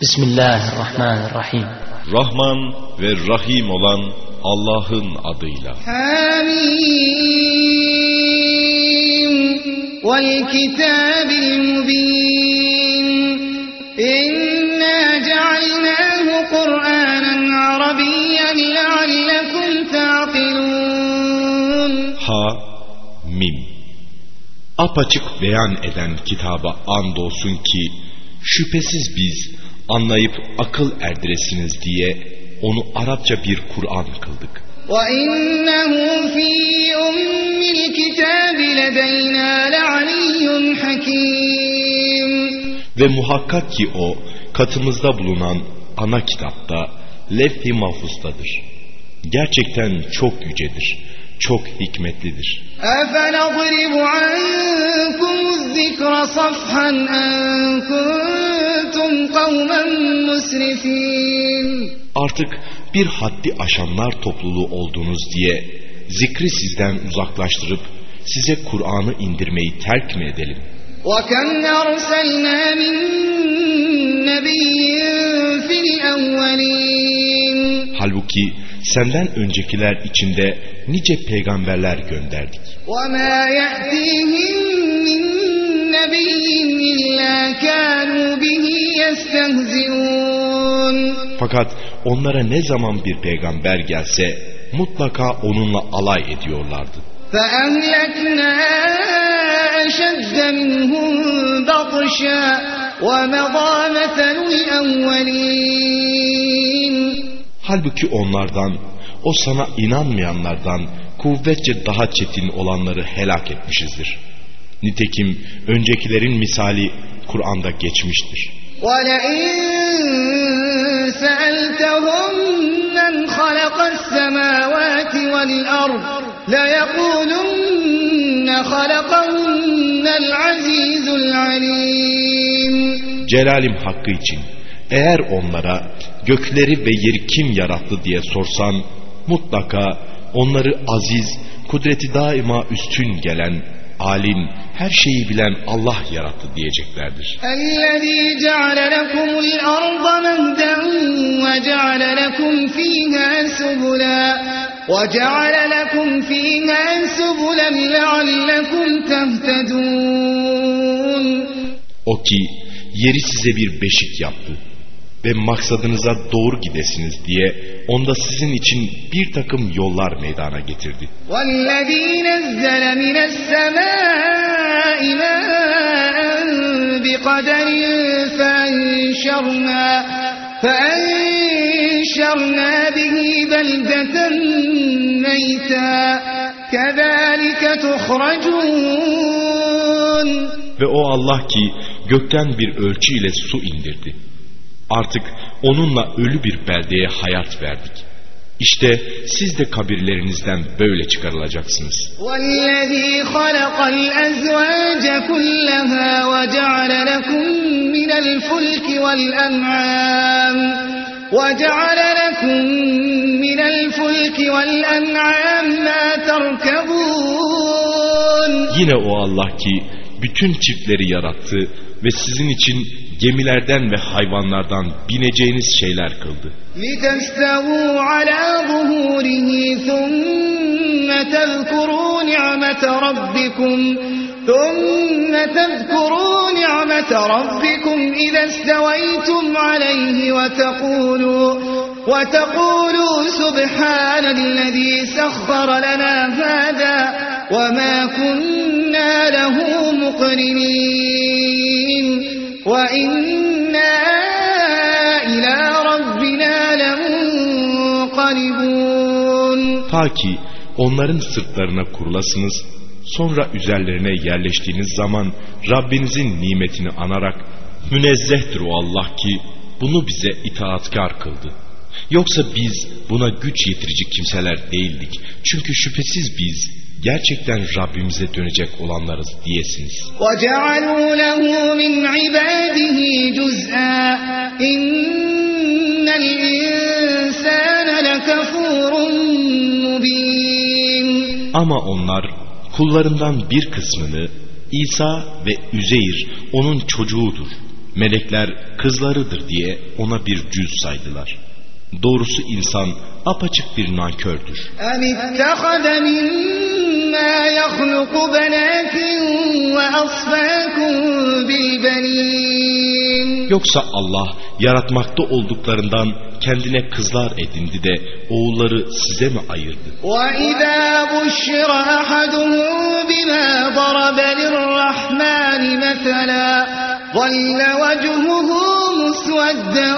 Bismillahirrahmanirrahim. Rahman ve Rahim olan Allah'ın adıyla. Hamim vel kitabil mubin İnna cealnahu Kur'anen Arabiyyen leallekum ta'qilun Ha, Mim. Apaçık beyan eden kitaba andolsun ki şüphesiz biz anlayıp akıl erdiresiniz diye onu Arapça bir Kur'an kıldık. Ve muhakkak ki o katımızda bulunan ana kitapta lef-i mahfustadır. Gerçekten çok yücedir, çok hikmetlidir. أَفَنَضْرِبُ عَنْكُمُ الذِّكْرَ صَفْحًا أَنْ كُنْتُمْ قَوْمًا مُسْرِفِينَ Artık bir haddi aşanlar topluluğu olduğunuz diye zikri sizden uzaklaştırıp size Kur'an'ı indirmeyi terk mi edelim? وَكَمْ أَرْسَلْنَا مِنْ نَبِيٍّ فِي الْأَوَّلِينَ Halbuki senden öncekiler içinde nice peygamberler gönderdik. وَمَا يَأْتِيهِمْ مِنْ نَبِيٍّ إِلَّا كَانُوا بِهِ يَسْتَهْزِئُونَ Fakat onlara ne zaman bir peygamber gelse mutlaka onunla alay ediyorlardı. فَأَهْلَكْنَا أَشَدَّ مِنْهُمْ بَطْشًا وَمَضَى مَثَلُ الْأَوَّلِينَ Halbuki onlardan, o sana inanmayanlardan kuvvetçe daha çetin olanları helak etmişizdir. Nitekim öncekilerin misali Kur'an'da geçmiştir. Celalim hakkı için eğer onlara gökleri ve yeri kim yarattı diye sorsan mutlaka onları aziz, kudreti daima üstün gelen alim, her şeyi bilen Allah yarattı diyeceklerdir. الذي جعل لكم الأرض مهدا وجعل لكم فيها سبلا وجعل لكم فيها سبلا لعلكم تهتدون O ki yeri size bir beşik yaptı ve maksadınıza doğru gidesiniz diye onda sizin için bir takım yollar meydana getirdi. Ve o Allah ki gökten bir ölçü ile su indirdi. Artık onunla ölü bir beldeye hayat verdik. İşte siz de kabirlerinizden böyle çıkarılacaksınız. والذي خلق الأزواج كلها وجعل لكم من الفلك والأنعام وجعل لكم من الفلك والأنعام ما تركبون Yine o Allah ki bütün çiftleri yarattı ve sizin için gemilerden ve hayvanlardan bineceğiniz şeyler kıldı. لتستووا على ظهوره ثم تذكروا نعمة ربكم ثم تذكروا نعمة ربكم إذا استويتم عليه وتقولوا وتقولوا سبحان الذي سخر لنا هذا وما كنا له مقرنين وإنا إلى ربنا لمنقلبون Ta ki onların sırtlarına kurulasınız, sonra üzerlerine yerleştiğiniz zaman Rabbinizin nimetini anarak münezzehtir o Allah ki bunu bize itaatkar kıldı. Yoksa biz buna güç yetirici kimseler değildik. Çünkü şüphesiz biz gerçekten Rabbimize dönecek olanlarız diyesiniz. وجعلوا له من عباده جزءا إن الإنسان لكفور مبين Ama onlar kullarından bir kısmını İsa ve Üzeyr onun çocuğudur Melekler kızlarıdır diye ona bir cüz saydılar. Doğrusu insan apaçık bir nankördür. أم اتخذ مما يخلق بنات وأصفاكم بالبنين Yoksa Allah yaratmakta olduklarından kendine kızlar edindi de oğulları size mi ayırdı? وإذا بشر أحدهم بما ضرب للرحمن مثلا ظل وجهه مسودا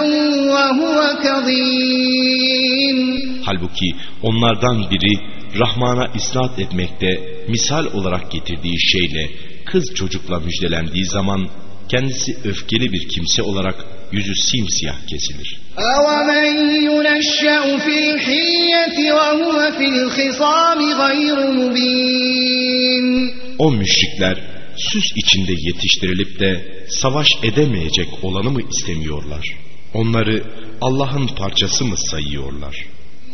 وهو كظيم Halbuki onlardan biri Rahman'a isnat etmekte misal olarak getirdiği şeyle kız çocukla müjdelendiği zaman kendisi öfkeli bir kimse olarak yüzü simsiyah kesilir. أومن ينشأ في الحية وهو في الخصام غير مبين O müşrikler süs içinde yetiştirilip de savaş edemeyecek olanı mı istemiyorlar? Onları Allah'ın parçası mı sayıyorlar?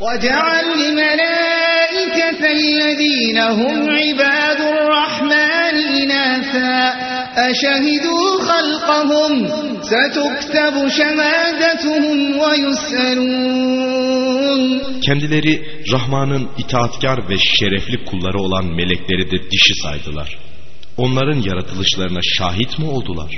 وجعل الملائكة الذين هم عباد الرحمن إناثا أشهدوا خلقهم ستكتب شهادتهم ويسألون Kendileri Rahman'ın itaatkar ve şerefli kulları olan melekleri de dişi saydılar. Onların yaratılışlarına şahit mi oldular?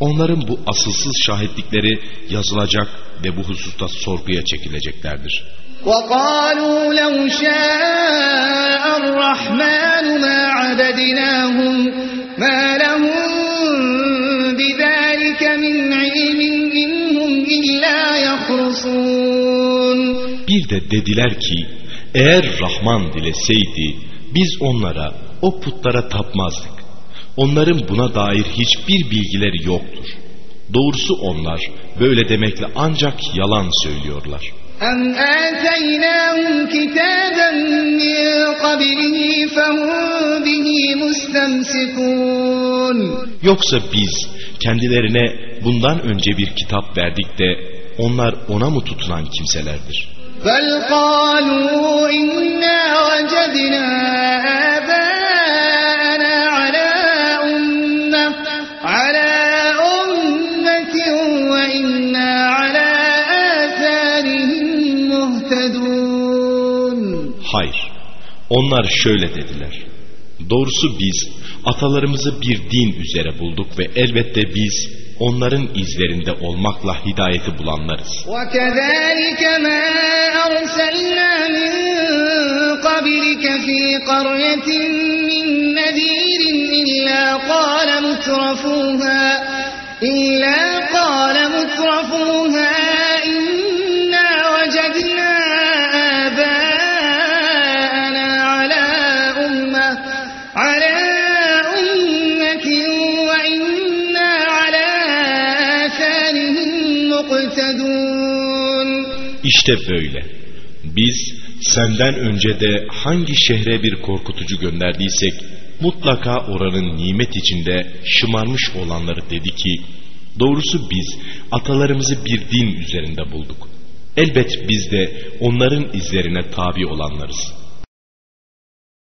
Onların bu asılsız şahitlikleri yazılacak ve bu hususta sorguya çekileceklerdir. وقالوا لو شاء الرحمن ما عبدناهم ما لهم بذلك من علم إن هم إلا يخرصون Bir de dediler ki eğer Rahman dileseydi biz onlara o putlara tapmazdık. Onların buna dair hiçbir bilgileri yoktur. Doğrusu onlar böyle demekle ancak yalan söylüyorlar. أم آتيناهم كتابا من قبله فهم به مستمسكون Yoksa biz kendilerine bundan önce bir kitap verdik de onlar ona mı tutunan kimselerdir? بل قالوا إنا وجدنا مهتدون Hayır. Onlar şöyle dediler. Doğrusu biz atalarımızı bir din üzere bulduk ve elbette biz onların izlerinde olmakla hidayeti bulanlarız. وكذلك ما أرسلنا من قبلك في قرية من نذير إلا قال مترفوها إلا قال مترفوها İşte böyle. Biz senden önce de hangi şehre bir korkutucu gönderdiysek mutlaka oranın nimet içinde şımarmış olanları dedi ki doğrusu biz atalarımızı bir din üzerinde bulduk. Elbet biz de onların izlerine tabi olanlarız.